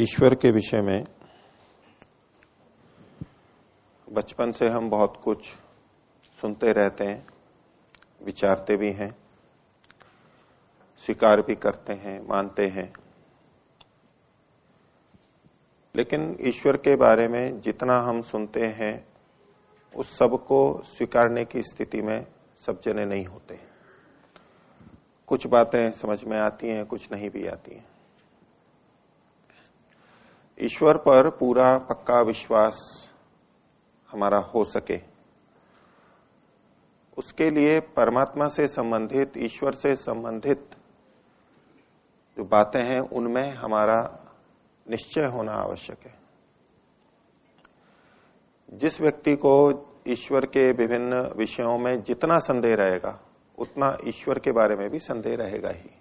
ईश्वर के विषय में बचपन से हम बहुत कुछ सुनते रहते हैं, विचारते भी हैं, स्वीकार भी करते हैं, मानते हैं। लेकिन ईश्वर के बारे में जितना हम सुनते हैं, उस सबको स्वीकारने की स्थिति में सब जने नहीं होते। कुछ बातें समझ में आती हैं, कुछ नहीं भी आती हैं। ईश्वर पर पूरा पक्का विश्वास हमारा हो सके। उसके लिए परमात्मा से संबंधित, ईश्वर से संबंधित जो बातें हैं, उनमें हमारा निश्चय होना आवश्यक है। जिस व्यक्ति को ईश्वर के विभिन्न विषयों में जितना संदेह रहेगा, उतना ईश्वर के बारे में भी संदेह रहेगा ही।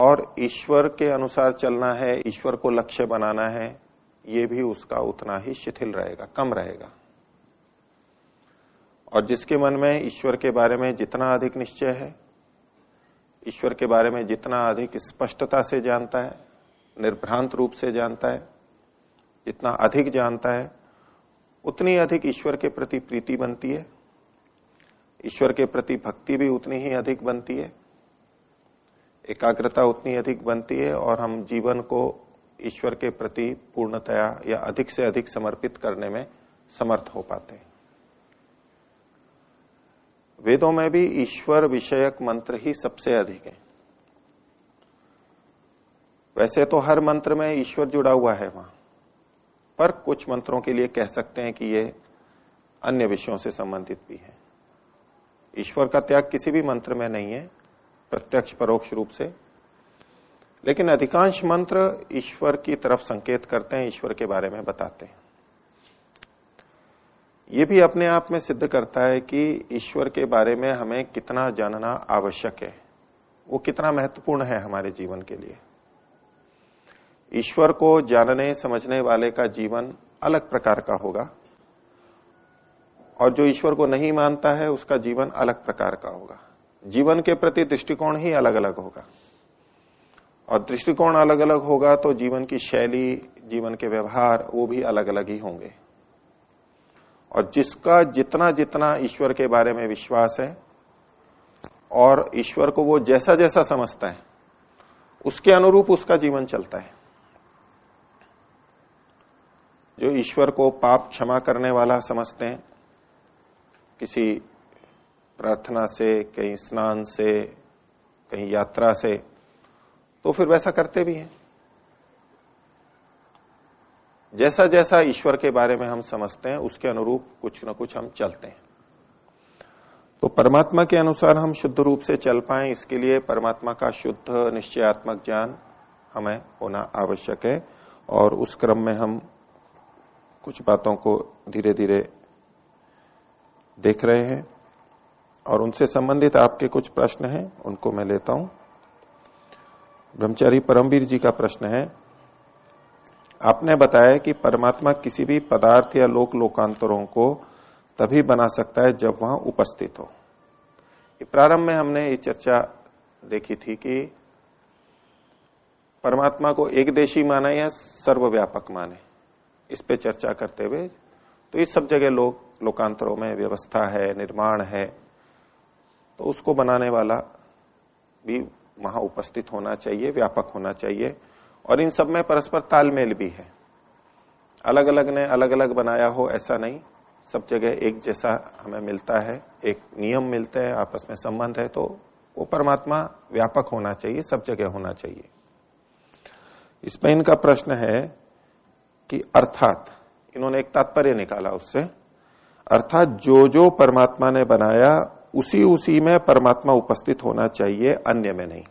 और ईश्वर के अनुसार चलना है, ईश्वर को लक्ष्य बनाना है, ये भी उसका उतना ही शिथिल रहेगा, कम रहेगा। और जिसके मन में ईश्वर के बारे में जितना अधिक निश्चय है, ईश्वर के बारे में जितना अधिक स्पष्टता से जानता है, निर्भ्रांत रूप से जानता है, जितना अधिक जानता है, उतनी अधिक ईश्वर के प्रति प्रीति बनती है। ईश्वर के प्रति भक्ति भी उतनी ही अधिक बनती है। एकाग्रता उतनी अधिक बनती है और हम जीवन को ईश्वर के प्रति पूर्णतया या अधिक से अधिक समर्पित करने में समर्थ हो पाते हैं। वेदों में भी ईश्वर विषयक मंत्र ही सबसे अधिक है। वैसे तो हर मंत्र में ईश्वर जुड़ा हुआ है वहाँ, पर कुछ मंत्रों के लिए कह सकते हैं कि ये अन्य विषयों से संबंधित भी है। ईश्वर का त्याग किसी भी मंत्र में नहीं है प्रत्यक्ष परोक्ष रूप से। लेकिन अधिकांश मंत्र ईश्वर की तरफ़ संकेत करते हैं, ईश्वर के बारे में बताते हैं। ये भी अपने आप में सिद्ध करता है कि ईश्वर के बारे में हमें कितना जानना आवश्यक है। वो कितना महत्वपूर्ण है हमारे जीवन के लिए। ईश्वर को जानने, समझने वाले का जीवन अलग प्रकार का होगा। और जो ईश्वर को नहीं मानता है, उसका जीवन अलग प्रकार का होगा। जीवन के प्रति दृष्टिकोण ही अलग अलग होगा। और दृष्टिकोण अलग अलग होगा तो जीवन की शैली, जीवन के व्यवहार, वो भी अलग अलग ही होंगे। और जिसका जितना जितना ईश्वर के बारे में विश्वास है, और ईश्वर को वो जैसा जैसा समझता है, उसके अनुरूप उसका जीवन चलता है। जो ईश्वर को पाप क्षमा करने वाला समझते हैं, किसी प्रार्थना से, कहीं स्नान से, कहीं यात्रा से तो फिर वैसा करते भी हैं। जैसा जैसा ईश्वर के बारे में हम समझते हैं, उसके अनुरूप कुछ न कुछ हम चलते हैं। तो परमात्मा के अनुसार हम शुद्ध रूप से चल पाए, इसके लिए परमात्मा का शुद्ध, निश्चयात्मक ज्ञान हमें होना आवश्यक है, और उस क्रम में हम कुछ बातों को धीरे धीरे देख रहे हैं। और उनसे संबंधित आपके कुछ प्रश्न हैं, उनको मैं लेता हूँ। ब्रह्मचारी परमवीर जी का प्रश्न है, आपने बताया कि परमात्मा किसी भी पदार्थ या लोक लोकांतरों को तभी बना सकता है जब वहाँ उपस्थित हो। प्रारंभ में हमने ये चर्चा देखी थी कि परमात्मा को एक देशी माने या सर्वव्यापक माने, इस पे चर्चा करते हुए। तो इस सब जगह लोक, लोकांतरों में व्यवस्था है, निर्माण है तो उसको बनाने वाला भी वहाँ उपस्थित होना चाहिए, व्यापक होना चाहिए। और इन सब में परस्पर तालमेल भी है। अलग अलग ने अलग अलग बनाया हो, ऐसा नहीं। सब जगह एक जैसा हमें मिलता है, एक नियम मिलते हैं, आपस में संबंध है तो वो परमात्मा व्यापक होना चाहिए, सब जगह होना चाहिए। इसमें इनका प्रश्न है कि अर्थात, इन्होंने एक तात्पर्य निकाला उससे, अर्थात जो जो परमात्मा ने बनाया उसी उसी में परमात्मा उपस्थित होना चाहिए, अन्य में नहीं।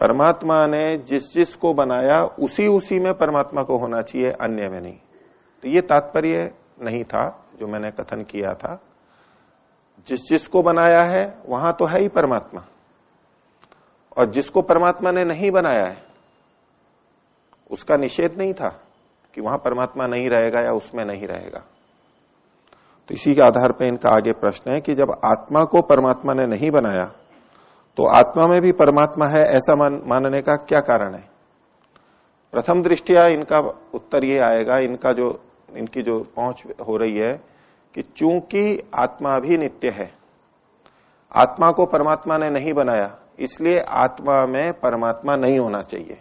परमात्मा ने जिस जिस को बनाया उसी उसी में परमात्मा को होना चाहिए, अन्य में नहीं। तो ये तात्पर्य नहीं था, जो मैंने कथन किया था। जिस जिस को बनाया है, वहाँ तो है ही परमात्मा। और जिसको परमात्मा ने नहीं बनाया है, उसका निषेध नहीं था कि वहाँ परमात्मा नहीं रहेगा या उसमें नहीं रहेगा। तो इसी के आधार पर इनका आगे प्रश्न है कि जब आत्मा को परमात्मा ने नहीं बनाया तो आत्मा में भी परमात्मा है ऐसा मान, मानने का क्या कारण है? प्रथम दृष्टिया इनका उत्तर ये आएगा इनका जो इनकी जो पहुँच हो रही है कि चूँकि आत्मा भी नित्य है आत्मा को परमात्मा ने नहीं बनाया इसलिए आत्मा में परमात्मा नहीं होना चाहिए।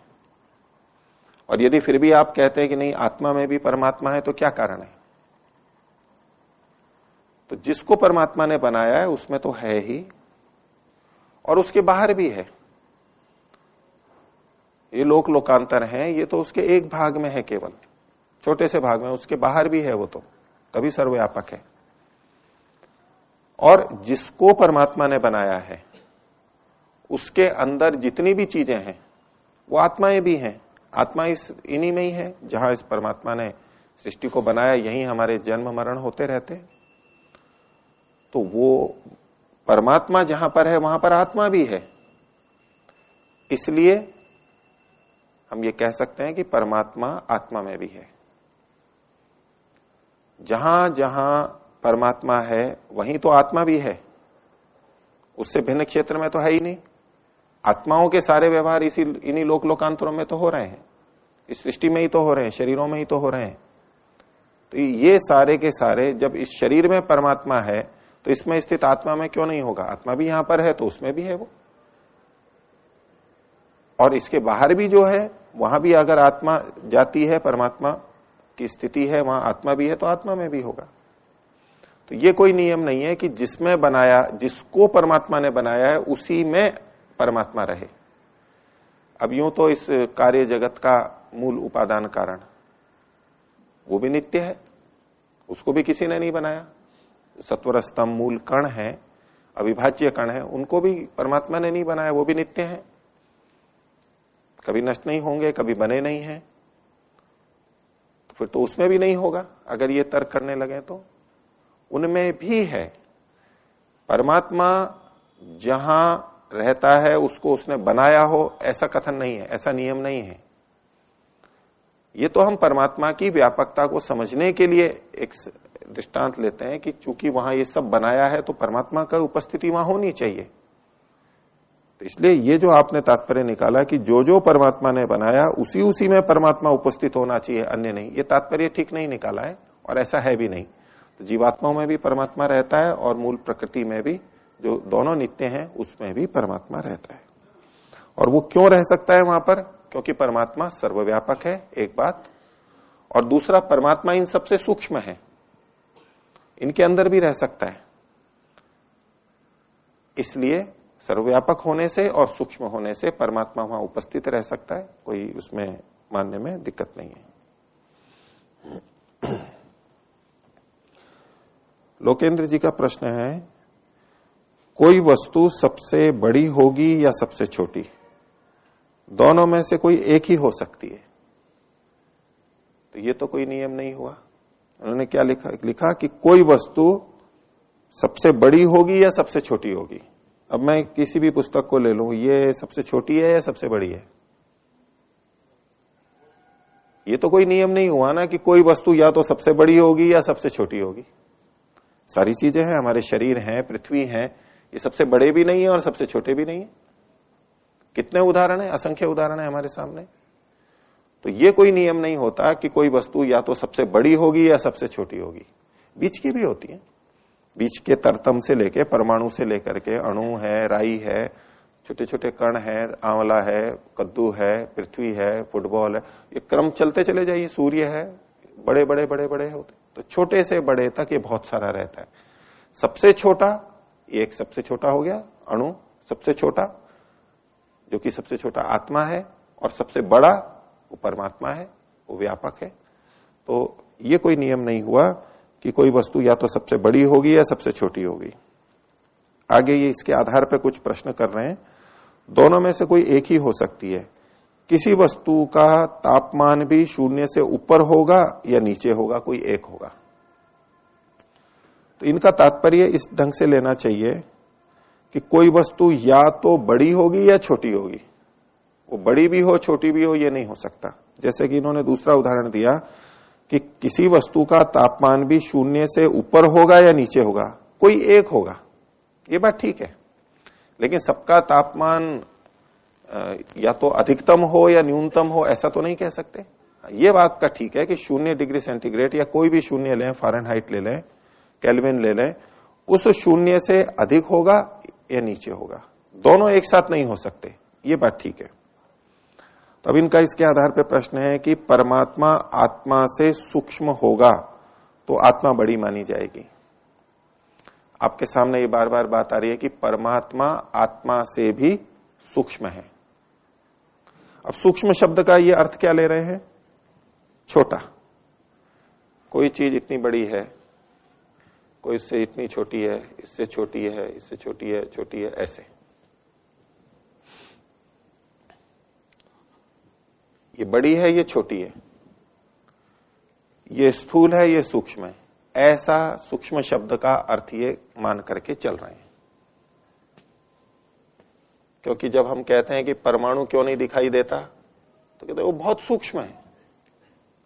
और यदि फिर भी आप कहते हैं कि नहीं आत्मा में भी परमात्मा है तो क्या कारण है? तो जिसको परमात्मा ने बनाया है, उसमें तो है ही। और उसके बाहर भी है। ये लोक लोकांतर है, ये तो उसके एक भाग में है केवल। छोटे से भाग में, उसके बाहर भी है वो तो। तभी सर्वव्यापक है। और जिसको परमात्मा ने बनाया है, उसके अंदर जितनी भी चीज़ें हैं, वो आत्माएँ भी हैं। आत्मा इस, इन्हीं में ही है, जहाँ इस परमात्मा ने सृष्टि को बनाया, यही हमारे जन्म मरण होते रहते तो वो परमात्मा जहाँ पर है, वहाँ पर आत्मा भी है। इसलिए हम ये कह सकते हैं कि परमात्मा आत्मा में भी है। जहाँ जहाँ परमात्मा है, वहीं तो आत्मा भी है। उससे भिन्न क्षेत्र में तो है ही नहीं। आत्माओं के सारे व्यवहार इसी, इन्हीं लोक लोकांतरों में तो हो रहे हैं। इस सृष्टि में ही तो हो रहे हैं, शरीरों में ही तो हो रहे हैं। तो ये सारे के सारे, जब इस शरीर में परमात्मा है तो इसमें स्थित आत्मा में क्यों नहीं होगा? आत्मा भी यहाँ पर है तो उसमें भी है वो। और इसके बाहर भी जो है, वहाँ भी अगर आत्मा जाती है, परमात्मा की स्थिति है, वहाँ आत्मा भी है तो आत्मा में भी होगा। तो ये कोई नियम नहीं है कि जिसमें बनाया, जिसको परमात्मा ने बनाया है, उसी में परमात्मा रहे। अब यूँ तो इस कार्य जगत का मूल उपादान कारण, वो भी नित्य है, उसको भी किसी ने नहीं बनाया। सत्वर स्तंभ मूल कण है, अविभाज्य कण है, उनको भी परमात्मा ने नहीं बनाया, वो भी नित्य है। कभी नष्ट नहीं होंगे, कभी बने नहीं है। तो फिर तो उसमें भी नहीं होगा, अगर ये तर्क करने लगे तो। उनमें भी है, परमात्मा जहाँ रहता है, उसको उसने बनाया हो, ऐसा कथन नहीं है, ऐसा नियम नहीं है। ये तो हम परमात्मा की व्यापकता को समझने के लिए एक दृष्टांत लेते हैं कि चूँकि वहाँ ये सब बनाया है तो परमात्मा का उपस्थिति वहाँ होनी चाहिए। तो इसलिए ये जो आपने तात्पर्य निकाला कि जो जो परमात्मा ने बनाया उसी उसी में परमात्मा उपस्थित होना चाहिए, अन्य नहीं। ये तात्पर्य ठीक नहीं निकाला है, और ऐसा है भी नहीं। तो जीवात्माओं में भी परमात्मा रहता है, और मूल प्रकृति में भी जो दोनों नित्य हैं, उसमें भी परमात्मा रहता है। और वो क्यों रह सकता है वहाँ पर? क्योंकि परमात्मा सर्वव्यापक है, एक बात। और दूसरा, परमात्मा इन सबसे सूक्ष्म है। इनके अंदर भी रह सकता है। इसलिए सर्वव्यापक होने से और सूक्ष्म होने से परमात्मा वहाँ उपस्थित रह सकता है, कोई उसमें मानने में दिक्कत नहीं है। लोकेंद्र जी का प्रश्न है, कोई वस्तु सबसे बड़ी होगी या सबसे छोटी? दोनों में से कोई एक ही हो सकती है। तो ये तो कोई नियम नहीं हुआ। उन्होंने क्या लिखा? लिखा कि कोई वस्तु सबसे बड़ी होगी या सबसे छोटी होगी? अब मैं किसी भी पुस्तक को ले लू, ये सबसे छोटी है या सबसे बड़ी है? ये तो कोई नियम नहीं हुआ ना कि कोई वस्तु या तो सबसे बड़ी होगी या सबसे छोटी होगी। सारी चीज़ें हैं, हमारे शरीर हैं, पृथ्वी है, ये सबसे बड़े भी नहीं है और सबसे छोटे भी नहीं है। कितने उदाहरण है? असंख्य उदाहरण है हमारे सामने। तो ये कोई नियम नहीं होता कि कोई वस्तु या तो सबसे बड़ी होगी या सबसे छोटी होगी। बीच की भी होती है। बीच के तरतम से लेके, परमाणु से लेकर के, अणु है, राई है छोटे छोटे कण है, आंवला है, कद्दू है, पृथ्वी है, फुटबॉल है, ये क्रम चलते चले जाइए, सूर्य है बड़े बड़े बड़े बड़े होते। तो छोटे से बड़े तक ये बहुत सारा रहता है। सबसे छोटा, एक सबसे छोटा हो गया, अणु सबसे छोटा, जो कि सबसे छोटा आत्मा है, और सबसे बड़ा वो परमात्मा है, वो व्यापक है। तो ये कोई नियम नहीं हुआ कि कोई वस्तु या तो सबसे बड़ी होगी या सबसे छोटी होगी। आगे ये इसके आधार पर कुछ प्रश्न कर रहे हैं। दोनों में से कोई एक ही हो सकती है। किसी वस्तु का तापमान भी शून्य से ऊपर होगा या नीचे होगा, कोई एक होगा। तो इनका तात्पर्य इस ढंग से लेना चाहिए कि कोई वस्तु या तो बड़ी होगी या छोटी होगी। वो बड़ी भी हो, छोटी भी हो, ये नहीं हो सकता। जैसे कि इन्होंने दूसरा उदाहरण दिया कि किसी वस्तु का तापमान भी शून्य से ऊपर होगा या नीचे होगा, कोई एक होगा, ये बात ठीक है। लेकिन सबका तापमान या तो अधिकतम हो या न्यूनतम हो, ऐसा तो नहीं कह सकते। ये बात का ठीक है कि शून्य डिग्री सेंटीग्रेड या कोई भी शून्य लें फॉरन ले लें, कैलविन ले लें, उस शून्य से अधिक होगा या नीचे होगा। दोनों एक साथ नहीं हो सकते, ये बात ठीक है। तो अब इनका इसके आधार पर प्रश्न है कि परमात्मा आत्मा से सूक्ष्म होगा तो आत्मा बड़ी मानी जाएगी। आपके सामने ये बार बार बात आ रही है कि परमात्मा आत्मा से भी सूक्ष्म है। अब सूक्ष्म शब्द का ये अर्थ क्या ले रहे हैं? छोटा। कोई चीज़ इतनी बड़ी है, कोई इससे इतनी छोटी है, इससे छोटी है, इससे छोटी है छोटी है, ऐसे। बड़ी है, ये छोटी है। ये स्थूल है, ये सूक्ष्म है। ऐसा सूक्ष्म शब्द का अर्थ ये मान करके चल रहे हैं। क्योंकि जब हम कहते हैं कि परमाणु क्यों नहीं दिखाई देता तो कहते वो बहुत सूक्ष्म है।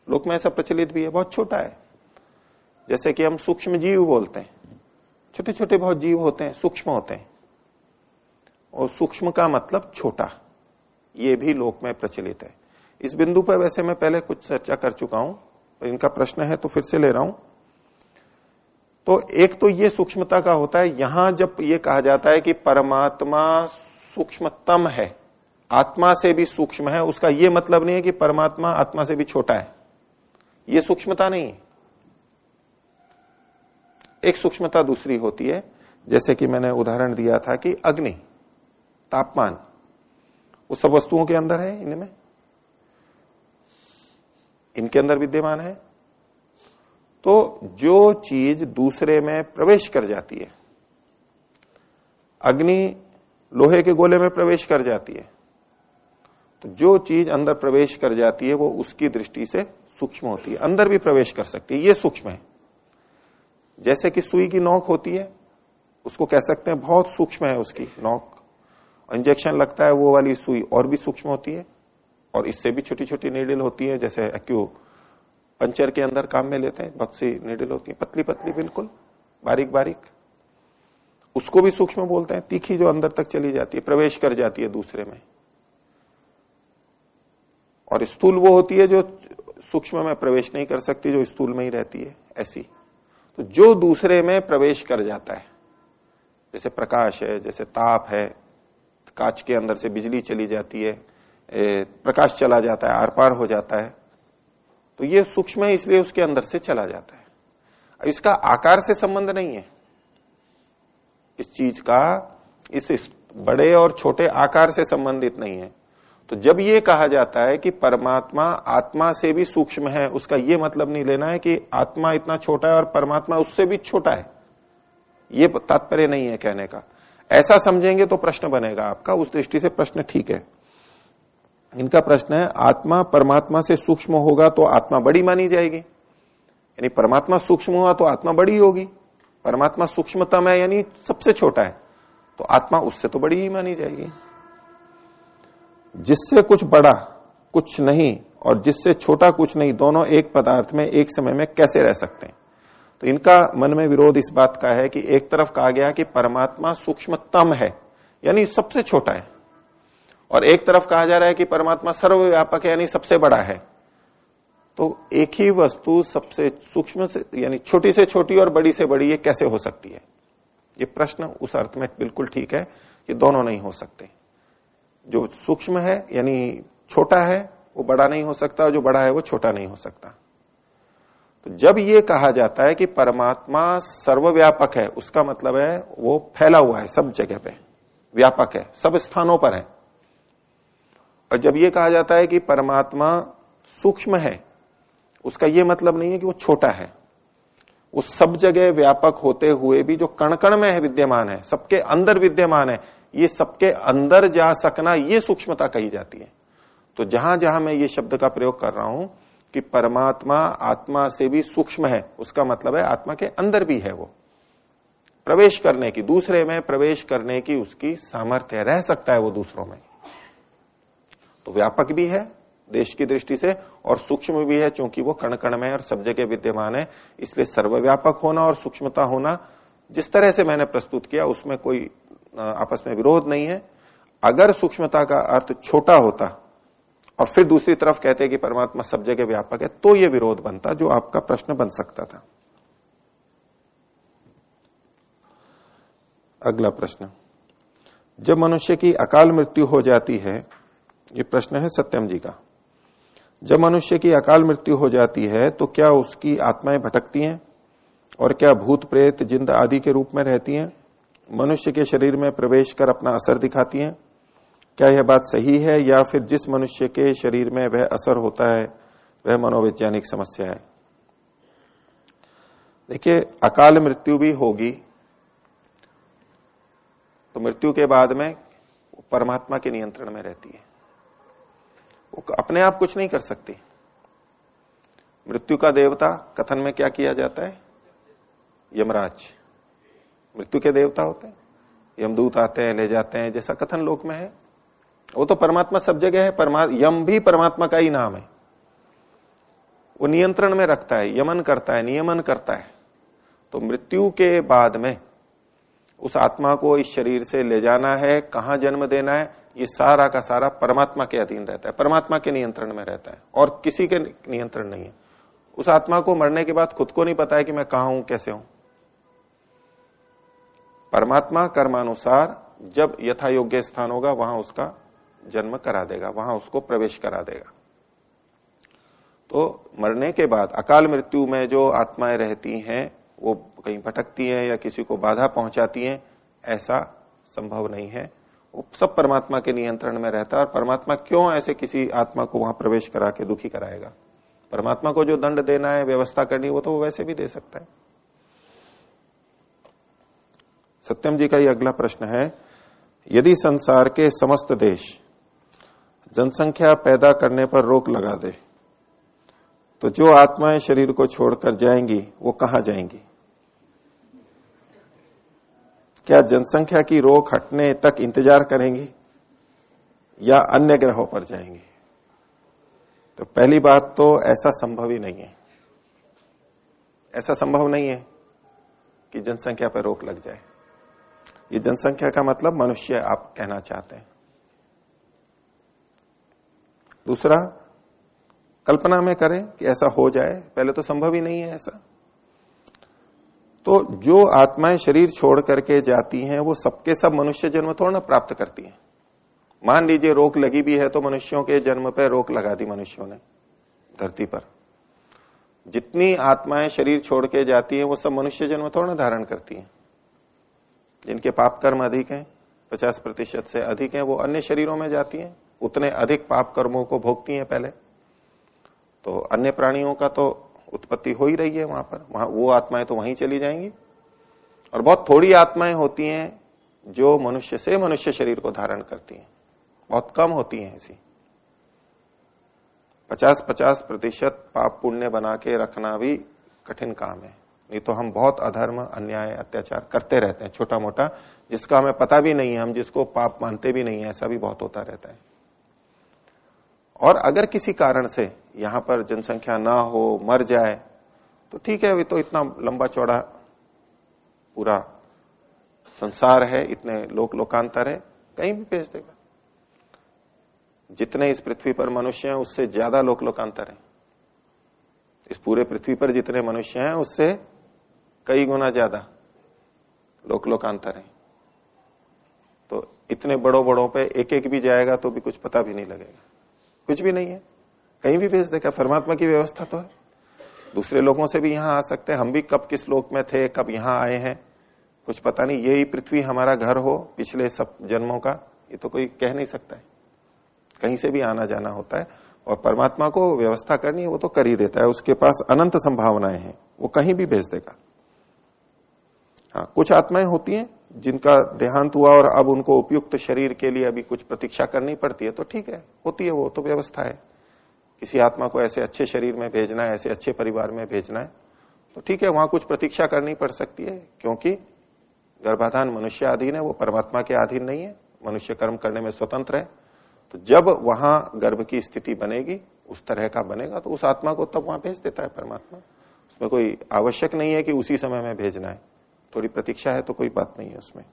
लोक में ऐसा प्रचलित भी है, बहुत छोटा है। जैसे कि हम सूक्ष्म जीव बोलते हैं। छोटे छोटे बहुत जीव होते हैं, सूक्ष्म होते हैं। और सूक्ष्म का मतलब छोटा। ये भी लोक में प्रचलित है। इस बिंदु पर वैसे मैं पहले कुछ चर्चा कर चुका हूँ, इनका प्रश्न है तो फिर से ले रहा हूँ। तो एक तो ये सूक्ष्मता का होता है, यहाँ जब ये कहा जाता है कि परमात्मा सूक्ष्मतम है, आत्मा से भी सूक्ष्म है, उसका यह मतलब नहीं है कि परमात्मा आत्मा से भी छोटा है। यह सूक्ष्मता नहीं है। एक सूक्ष्मता दूसरी होती है, जैसे कि मैंने उदाहरण दिया था कि अग्नि, तापमान, वो सब वस्तुओं के अंदर है इनमें। इनके अंदर विद्यमान है। तो जो चीज़ दूसरे में प्रवेश कर जाती है, अग्नि लोहे के गोले में प्रवेश कर जाती है तो जो चीज़ अंदर प्रवेश कर जाती है, वो उसकी दृष्टि से सूक्ष्म होती है, अंदर भी प्रवेश कर सकती है, ये सूक्ष्म है। जैसे कि सुई की नोक होती है, उसको कह सकते हैं, बहुत सूक्ष्म है उसकी नोक। इंजेक्शन लगता है, वो वाली सुई और भी सूक्ष्म होती है। और इससे भी छोटी छोटी नीडल होती है, जैसे एक्यू पंचर के अंदर काम में लेते हैं बहुत सी नीडल होती है पतली पतली बिल्कुल बारीक बारीक उसको भी सूक्ष्म बोलते हैं, तीखी जो अंदर तक चली जाती है, प्रवेश कर जाती है दूसरे में। और स्थूल वो होती है जो सूक्ष्म में प्रवेश नहीं कर सकती, जो स्थूल में ही रहती है, ऐसी। तो जो दूसरे में प्रवेश कर जाता है, जैसे प्रकाश है, जैसे ताप है, कांच के अंदर से बिजली चली जाती है प्रकाश चला जाता है आर पार हो जाता है। तो ये सूक्ष्म है, इसलिए उसके अंदर से चला जाता है। इसका आकार से संबंध नहीं है। इस चीज़ का इस बड़े और छोटे आकार से संबंधित नहीं है। तो जब ये कहा जाता है कि परमात्मा, आत्मा से भी सूक्ष्म है, उसका ये मतलब नहीं लेना है कि आत्मा इतना छोटा है और परमात्मा उससे भी छोटा है। ये तात्पर्य नहीं है कहने का। ऐसा समझेंगे तो प्रश्न बनेगा आपका, उस दृष्टि से प्रश्न ठीक है। इनका प्रश्न है, आत्मा परमात्मा से सूक्ष्म होगा तो आत्मा बड़ी मानी जाएगी। यानी परमात्मा सूक्ष्म हुआ तो आत्मा बड़ी होगी। परमात्मा सूक्ष्मतम है यानी सबसे छोटा है तो आत्मा उससे तो बड़ी ही मानी जाएगी। जिससे कुछ बड़ा कुछ नहीं और जिससे छोटा कुछ नहीं, दोनों एक पदार्थ में, एक समय में कैसे रह सकते हैं? तो इनका मन में विरोध इस बात का है कि एक तरफ़ कहा गया कि परमात्मा सूक्ष्मतम है, यानी सबसे छोटा है। और एक तरफ़ कहा जा रहा है कि परमात्मा सर्वव्यापक है, यानी सबसे बड़ा है। तो एक ही वस्तु सबसे सूक्ष्म से, यानी छोटी से छोटी और बड़ी से बड़ी, ये कैसे हो सकती है? ये प्रश्न उस अर्थ में बिल्कुल ठीक है कि दोनों नहीं हो सकते। जो सूक्ष्म है, यानी छोटा है, वो बड़ा नहीं हो सकता, और जो बड़ा है, वो छोटा नहीं हो सकता। तो जब ये कहा जाता है कि परमात्मा सर्वव्यापक है, उसका मतलब है वो फैला हुआ है, सब जगह पे। व्यापक है, सब स्थानों पर है। और जब ये कहा जाता है कि परमात्मा सूक्ष्म है, उसका यह मतलब नहीं है कि वो छोटा है। वो सब जगह व्यापक होते हुए भी जो कण कण में है, विद्यमान है, सबके अंदर विद्यमान है, ये सबके अंदर जा सकना, ये सूक्ष्मता कही जाती है। तो जहाँ जहाँ मैं ये शब्द का प्रयोग कर रहा हूँ कि परमात्मा आत्मा से भी सूक्ष्म है, उसका मतलब है आत्मा के अंदर भी है वो। प्रवेश करने की, दूसरे में प्रवेश करने की उसकी सामर्थ्य रह सकता है वो दूसरों में। तो व्यापक भी है देश की दृष्टि से और सूक्ष्म भी है क्योंकि वो कण कण में और सब जगह विद्यमान है। इसलिए सर्वव्यापक होना और सूक्ष्मता होना, जिस तरह से मैंने प्रस्तुत किया, उसमें कोई आपस में विरोध नहीं है। अगर सूक्ष्मता का अर्थ छोटा होता और फिर दूसरी तरफ़ कहते कि परमात्मा सब जगह व्यापक है तो यह विरोध बनता, जो आपका प्रश्न बन सकता था। अगला प्रश्न। जब मनुष्य की अकाल मृत्यु हो जाती है ये प्रश्न है सत्यम जी का। जब मनुष्य की अकाल मृत्यु हो जाती है तो क्या उसकी आत्माएँ भटकती हैं? और क्या भूत, प्रेत, जिंद आदि के रूप में रहती हैं? मनुष्य के शरीर में प्रवेश कर अपना असर दिखाती हैं? क्या यह बात सही है, या फिर जिस मनुष्य के शरीर में वह असर होता है, वह मनोवैज्ञानिक समस्या है? देखिए, अकाल मृत्यु भी होगी। तो मृत्यु के बाद में परमात्मा के नियंत्रण में रहती है। वो अपने आप कुछ नहीं कर सकती। मृत्यु का देवता, कथन में क्या किया जाता है? यमराज। मृत्यु के देवता होते हैं। यमदूत आते हैं, ले जाते हैं, जैसा कथन लोक में है। वो तो परमात्मा सब जगह है परमात्मा यम भी परमात्मा का ही नाम है। वो नियंत्रण में रखता है, यमन करता है, नियमन करता है। तो मृत्यु के बाद में उस आत्मा को इस शरीर से ले जाना है, कहाँ जन्म देना है ये सारा का सारा परमात्मा के अधीन रहता है, परमात्मा के नियंत्रण में रहता है और किसी के नियंत्रण नहीं है। उस आत्मा को मरने के बाद खुद को नहीं पता है कि मैं कहा हूँ, कैसे हूँ। परमात्मा कर्मानुसार जब यथा योग्य स्थान होगा, वहाँ उसका जन्म करा देगा, वहाँ उसको प्रवेश करा देगा। तो मरने के बाद अकाल मृत्यु में जो आत्माएँ रहती हैं, वो कहीं भटकती हैं या किसी को बाधा पहुंचाती हैं, ऐसा संभव नहीं है। सब परमात्मा के नियंत्रण में रहता है और परमात्मा क्यों ऐसे किसी आत्मा को वहाँ प्रवेश करा के दुखी कराएगा? परमात्मा को जो दंड देना है, व्यवस्था करनी, वो तो वो वैसे भी दे सकता है। सत्यम जी का ये अगला प्रश्न है, यदि संसार के समस्त देश जनसंख्या पैदा करने पर रोक लगा दे तो जो आत्माएँ शरीर को छोड़कर जाएँगी, वो कहाँ जाएँगी? क्या जनसंख्या की रोक हटने तक इंतज़ार करेंगी या अन्य ग्रहों पर जाएँगे? तो पहली बात तो ऐसा संभव ही नहीं है। ऐसा संभव नहीं है कि जनसंख्या पर रोक लग जाए। ये जनसंख्या का मतलब मनुष्य आप कहना चाहते हैं। दूसरा, कल्पना में करें कि ऐसा हो जाए। पहले तो संभव ही नहीं है ऐसा। तो जो आत्माएँ शरीर छोड़ करके जाती हैं, वो सबके सब मनुष्य जन्म थोड़ा ना प्राप्त करती हैं। मान लीजिए रोक लगी भी है तो मनुष्यों के जन्म पर रोक लगा दी मनुष्यों ने, धरती पर। जितनी आत्माएँ शरीर छोड़ के जाती हैं, वो सब मनुष्य जन्म थोड़ा ना धारण करती हैं। जिनके पाप कर्म अधिक हैं, पचास प्रतिशत से अधिक हैं, वो अन्य शरीरों में जाती हैं। उतने अधिक पाप कर्मों को भोगती हैं पहले। तो अन्य प्राणियों का तो उत्पत्ति हो ही रही है वहाँ पर। वहाँ वो आत्माएँ तो वहीं चली जाएँगी। और बहुत थोड़ी आत्माएँ होती हैं जो मनुष्य से मनुष्य शरीर को धारण करती हैं। बहुत कम होती हैं ऐसी। पचास पचास प्रतिशत पाप पुण्य बना के रखना भी कठिन काम है। नहीं तो हम बहुत अधर्म, अन्याय, अत्याचार करते रहते हैं छोटा मोटा जिसका हमें पता भी नहीं है, हम जिसको पाप मानते भी नहीं है, ऐसा भी बहुत होता रहता है। और अगर किसी कारण से यहाँ पर जनसंख्या ना हो, मर जाए तो ठीक है, अभी तो इतना लंबा चौड़ा पूरा संसार है, इतने लोक लोकांतर है, कहीं भी भेज देगा। जितने इस पृथ्वी पर मनुष्य हैं, उससे ज़्यादा लोक लोकांतर है। इस पूरे पृथ्वी पर जितने मनुष्य हैं, उससे कई गुना ज़्यादा लोक लोकांतर है। तो इतने बड़ों बड़ों पे एक एक भी जाएगा तो भी कुछ पता भी नहीं लगेगा। कुछ भी नहीं है। कहीं भी भेज देगा परमात्मा की व्यवस्था तो है? दूसरे लोगों से भी यहाँ आ सकते हैं। हम भी कब किस लोक में थे, कब यहाँ आए हैं, कुछ पता नहीं। यही पृथ्वी हमारा घर हो पिछले सब जन्मों का, ये तो कोई कह नहीं सकता है। कहीं से भी आना जाना होता है। और परमात्मा को व्यवस्था करनी है, वो तो कर ही देता है। उसके पास अनंत संभावनाएँ हैं, वो कहीं भी भेज देगा। हाँ कुछ आत्माएँ होती हैं जिनका देहांत हुआ और अब उनको उपयुक्त शरीर के लिए अभी कुछ प्रतीक्षा करनी पड़ती है तो ठीक है, होती है, वो तो व्यवस्था है। किसी आत्मा को ऐसे अच्छे शरीर में भेजना है, ऐसे अच्छे परिवार में भेजना है तो ठीक है, वहाँ कुछ प्रतीक्षा करनी पड़ सकती है, क्योंकि गर्भाधान मनुष्य अधीन है, वो परमात्मा के अधीन नहीं है, मनुष्य कर्म करने में स्वतंत्र है। तो जब वहाँ गर्भ की स्थिति बनेगी, उस तरह का बनेगा तो उस आत्मा को तब वहाँ भेज देता है परमात्मा। उसमें कोई आवश्यक नहीं है कि उसी समय में भेजना है। थोड़ी प्रतीक्षा है तो कोई बात नहीं है उसमें।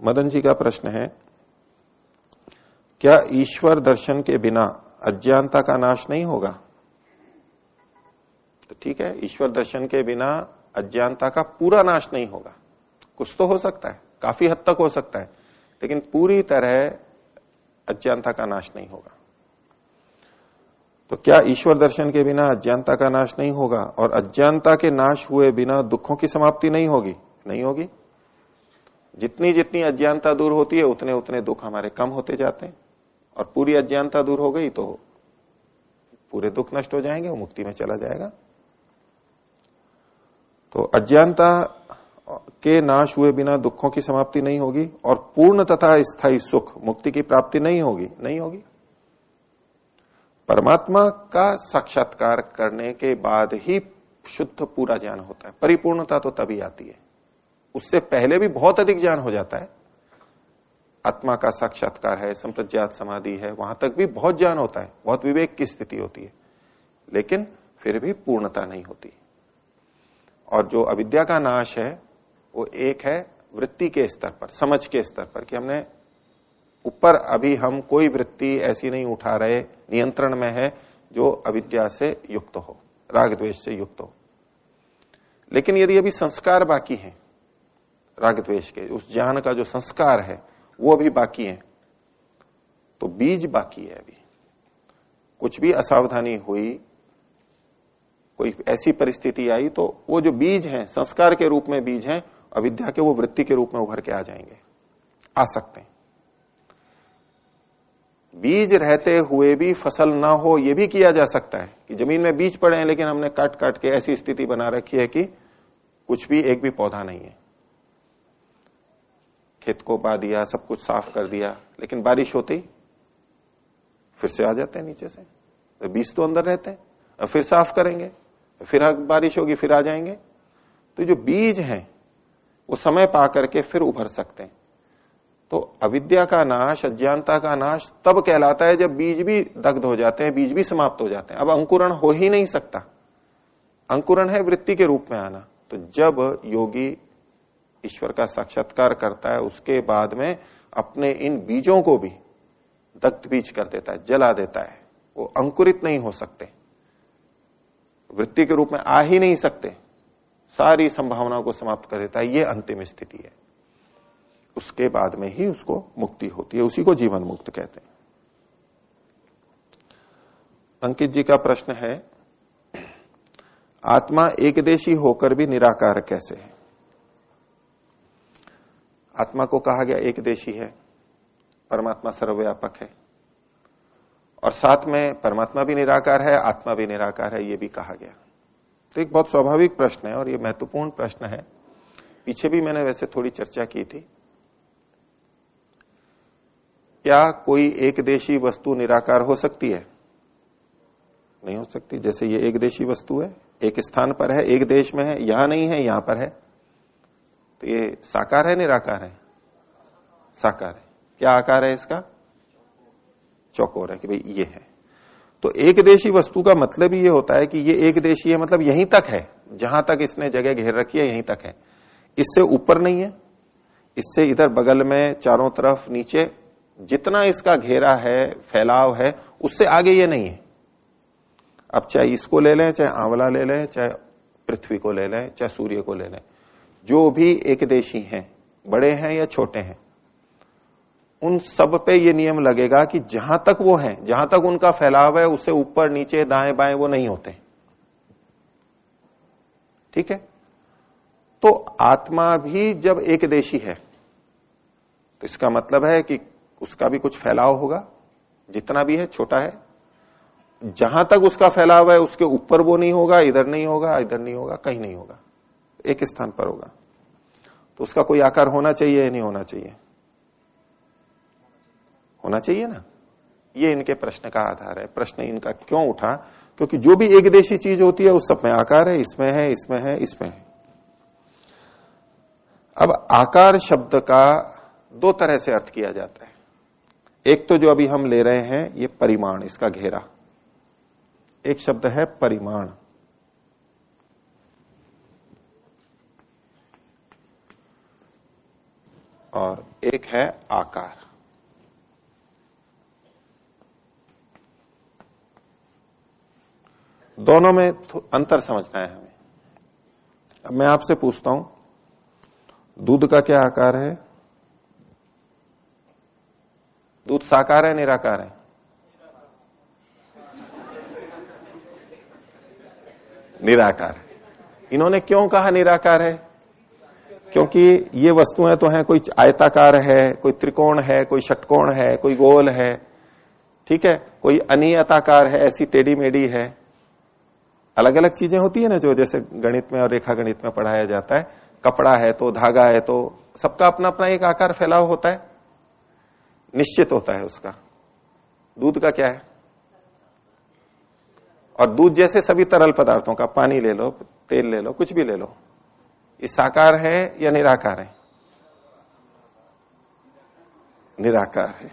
मदन जी का प्रश्न है, क्या ईश्वर दर्शन के बिना अज्ञानता का नाश नहीं होगा? तो ठीक है, ईश्वर दर्शन के बिना अज्ञानता का पूरा नाश नहीं होगा। कुछ तो हो सकता है, काफ़ी हद तक हो सकता है, लेकिन पूरी तरह अज्ञानता का नाश नहीं होगा। तो क्या ईश्वर दर्शन के बिना अज्ञानता का नाश नहीं होगा और अज्ञानता के नाश हुए बिना दुखों की समाप्ति नहीं होगी? नहीं होगी। जितनी जितनी अज्ञानता दूर होती है, उतने उतने दुख हमारे कम होते जाते हैं। और पूरी अज्ञानता दूर हो गई तो पूरे दुख नष्ट हो जाएँगे, वो मुक्ति में चला जाएगा। तो अज्ञानता के नाश हुए बिना दुखों की समाप्ति नहीं होगी और पूर्ण तथा स्थायी सुख, मुक्ति की प्राप्ति नहीं होगी। नहीं होगी। परमात्मा का साक्षात्कार करने के बाद ही शुद्ध पूरा ज्ञान होता है। परिपूर्णता तो तभी आती है। उससे पहले भी बहुत अधिक ज्ञान हो जाता है। आत्मा का साक्षात्कार है, संप्रज्ञात समाधि है, वहाँ तक भी बहुत ज्ञान होता है, बहुत विवेक की स्थिति होती है। लेकिन फिर भी पूर्णता नहीं होती। और जो अविद्या का नाश है, वो एक है वृत्ति के स्तर पर, समझ के स्तर पर, कि हमने ऊपर अभी हम कोई वृत्ति ऐसी नहीं उठा रहे, नियंत्रण में है, जो अविद्या से युक्त हो राग द्वेष से युक्त हो। लेकिन यदि अभी संस्कार बाकी है राग द्वेष के, उस ज्ञान का जो संस्कार है, वो अभी बाकी है तो बीज बाकी है अभी। कुछ भी असावधानी हुई, कोई ऐसी परिस्थिति आई तो वो जो बीज हैं, संस्कार के रूप में बीज हैं, अविद्या के वो वृत्ति के रूप में उभर के आ जाएँगे। आ सकते हैं। बीज रहते हुए भी फ़सल ना हो यह भी किया जा सकता है कि ज़मीन में बीज पड़े हैं, लेकिन हमने काट काट के ऐसी स्थिति बना रखी है कि कुछ भी एक भी पौधा नहीं है। खेत को बा दिया, सब कुछ साफ़ कर दिया, लेकिन बारिश होती, फिर से आ जाते हैं नीचे से। तो बीज तो अंदर रहते हैं और फिर साफ़ करेंगे, फिर बारिश होगी, फिर आ जाएँगे। तो जो बीज हैं, वो समय पा करके फिर उभर सकते हैं। तो अविद्या का नाश, अज्ञानता का नाश तब कहलाता है जब बीज भी दग्ध हो जाते हैं, बीज भी समाप्त हो जाते हैं। अब अंकुरण हो ही नहीं सकता। अंकुरण है वृत्ति के रूप में आना। तो जब योगी ईश्वर का साक्षात्कार करता है, उसके बाद में अपने इन बीजों को भी दग्ध बीज कर देता है, जला देता है। वो अंकुरित नहीं हो सकते। वृत्ति के रूप में आ ही नहीं सकते। सारी संभावनाओं को समाप्त कर देता है। ये अंतिम स्थिति है। उसके बाद में ही उसको मुक्ति होती है। उसी को जीवन मुक्त कहते हैं। अंकित जी का प्रश्न है, आत्मा एकदेशी होकर भी निराकार कैसे है? आत्मा को कहा गया एक देशी है, परमात्मा सर्वव्यापक है। और साथ में परमात्मा भी निराकार है, आत्मा भी निराकार है, ये भी कहा गया। तो एक बहुत स्वाभाविक प्रश्न है और ये महत्वपूर्ण प्रश्न है। पीछे भी मैंने वैसे थोड़ी चर्चा की थी। क्या कोई एक देशी वस्तु निराकार हो सकती है? नहीं हो सकती। जैसे ये एक देशी वस्तु है, एक स्थान पर है, एक देश में है, यहाँ नहीं है, यहाँ पर है। तो ये साकार है, निराकार है? साकार है। क्या आकार है इसका? चौकोर है कि भाई ये है। तो एक देशी वस्तु का मतलब ये होता है कि ये एक देशी है मतलब यहीं तक है। जहाँ तक इसने जगह घेर रखी है, यहीं तक है। इससे ऊपर नहीं है। इससे इधर बगल में चारों तरफ़ नीचे जितना इसका घेरा है, फैलाव है, उससे आगे ये नहीं है। अब चाहे इसको ले लें, चाहे आंवला ले लें, चाहे पृथ्वी को ले लें, चाहे सूर्य को ले लें, जो भी एक देशी हैं, बड़े हैं या छोटे हैं, उन सब पे ये नियम लगेगा कि जहाँ तक वो हैं, जहाँ तक उनका फैलाव है, उससे ऊपर, नीचे, दाएँ बाएँ वो नहीं होते। ठीक है? तो आत्मा भी जब एक देशी है तो इसका मतलब है कि उसका भी कुछ फैलाव होगा? जितना भी है, छोटा है। जहाँ तक उसका फैलाव है, उसके ऊपर वो नहीं होगा, इधर नहीं होगा, इधर नहीं होगा, कहीं नहीं होगा। एक स्थान पर होगा। तो उसका कोई आकार होना चाहिए या नहीं होना चाहिए? होना चाहिए ना? ये इनके प्रश्न का आधार है। प्रश्न इनका क्यों उठा? क्योंकि जो भी एक देशी चीज़ होती है, उस सब में आकार है, इसमें है इसमें है इसमें है। अब आकार शब्द का दो तरह से अर्थ किया जाता है। एक तो जो अभी हम ले रहे हैं, ये परिमाण, इसका घेरा। एक शब्द है परिमाण। और एक है आकार। दोनों में अंतर समझना है हमें। अब मैं आपसे पूछता हूँ, दूध का क्या आकार है? दूध साकार है, निराकार है? निराकार। इन्होंने क्यों कहा निराकार है? क्योंकि ये वस्तुएँ तो हैं, कोई आयताकार है, कोई त्रिकोण है, कोई षटकोण है, कोई गोल है। ठीक है, कोई अनियताकार है, ऐसी टेढ़ी मेढ़ी है। अलग अलग चीज़ें होती है ना, जो जैसे गणित में और रेखा गणित में पढ़ाया जाता है। कपड़ा है तो धागा है तो सबका अपना अपना एक आकार फैलाव होता है। निश्चित होता है उसका। दूध का क्या है? और दूध जैसे सभी तरल पदार्थों का, पानी ले लो, तेल ले लो, कुछ भी ले लो, ये साकार है या निराकार है? निराकार है।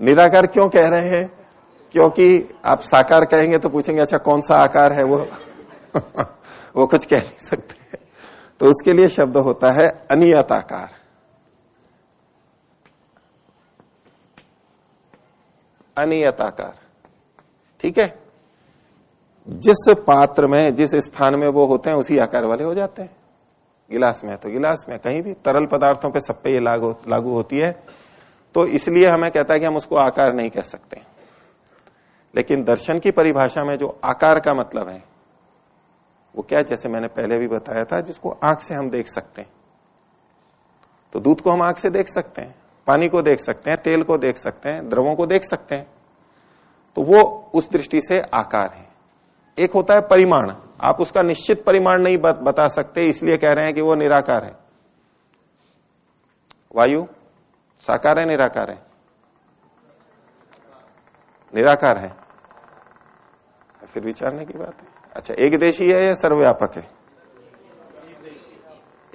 निराकार क्यों कह रहे हैं? क्योंकि आप साकार कहेंगे तो पूछेंगे अच्छा कौन सा आकार है वो? वो कुछ कह नहीं सकते। तो उसके लिए शब्द होता है अनियत आकार। अनियत आकार ठीक है? जिस पात्र में, जिस स्थान में वो होते हैं, उसी आकार वाले हो जाते हैं। गिलास में तो गिलास में कहीं भी तरल पदार्थों पे सब पे ये लागू लागू होती है तो इसलिए हमें कहता है कि हम उसको आकार नहीं कह सकते। लेकिन दर्शन की परिभाषा में जो आकार का मतलब है, वो क्या जैसे मैंने पहले भी बताया था, जिसको आँख से हम देख सकते हैं। तो दूध को हम आँख से देख सकते हैं। पानी को देख सकते हैं, तेल को देख सकते हैं, द्रवों को देख सकते हैं। तो वो उस दृष्टि से आकार है। एक होता है परिमाण। आप उसका निश्चित परिमाण नहीं बता सकते, इसलिए कह रहे हैं कि वो निराकार है। वायु? साकार है, निराकार है? निराकार है। फिर विचारने की बात है। अच्छा एक देशी है या सर्वव्यापक है?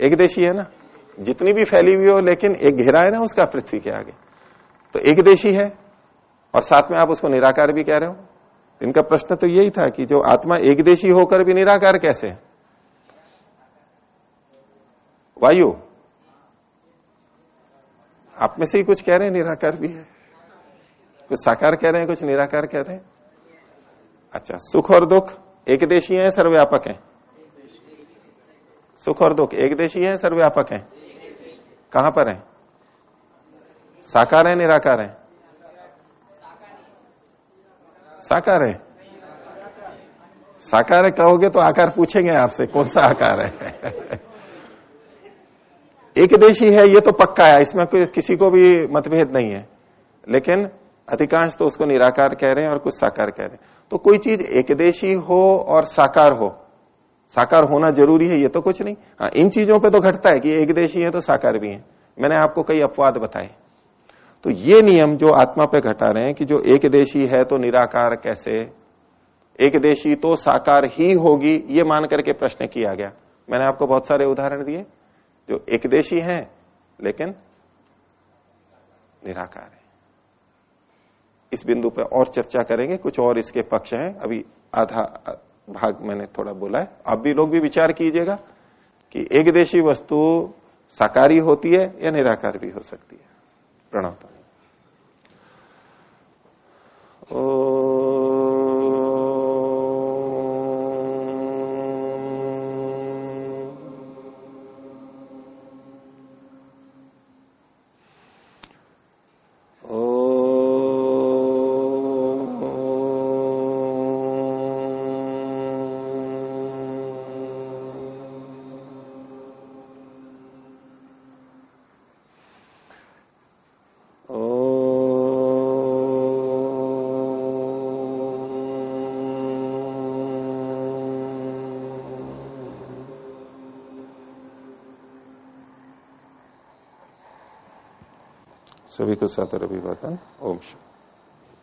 एक देशी है ना? जितनी भी फैली हुई हो, लेकिन एक घेरा है ना उसका पृथ्वी के आगे। तो एक देशी है, और साथ में आप उसको निराकार भी कह रहे हो। इनका प्रश्न तो यही था कि जो आत्मा एक देशी होकर भी निराकार कैसे वायु। आप में से ही कुछ कह रहे हैं निराकार भी है। कुछ साकार कह रहे हैं, कुछ निराकार कह रहे हैं। अच्छा सुख और दुख एक देशी है, सर्वव्यापक है। सुख और दुख एक देशी है, सर्वव्यापक है। कहाँ पर है? साकार है, निराकार है? साकार है। साकार है कहोगे तो आकार पूछेंगे आपसे, कौन सा आकार है? एक देशी है, ये तो पक्का है, इसमें कोई किसी को भी मतभेद नहीं है। लेकिन अधिकांश तो उसको निराकार कह रहे हैं और कुछ साकार कह रहे हैं। तो कोई चीज़ एकदेशी हो और साकार हो साकार होना ज़रूरी है, ये तो कुछ नहीं। हाँ इन चीज़ों पे तो घटता है कि एक देशी है तो साकार भी है। मैंने आपको कई अपवाद बताए। तो ये नियम जो आत्मा पे घटा रहे हैं कि जो एक देशी है तो निराकार कैसे? एक देशी तो साकार ही होगी, ये मान करके प्रश्न किया गया। मैंने आपको बहुत सारे उदाहरण दिए। जो एक देशी है, लेकिन निराकार है। इस बिंदु पर और चर्चा करेंगे, कुछ और इसके पक्ष हैं। अभी आधा भाग मैंने थोड़ा बोला है। आप भी लोग भी विचार कीजिएगा कि एक देशी वस्तु साकारी होती है या निराकार भी हो सकती है। प्रणवता ओ सभी सतर अभिवर्तन ओम शुभ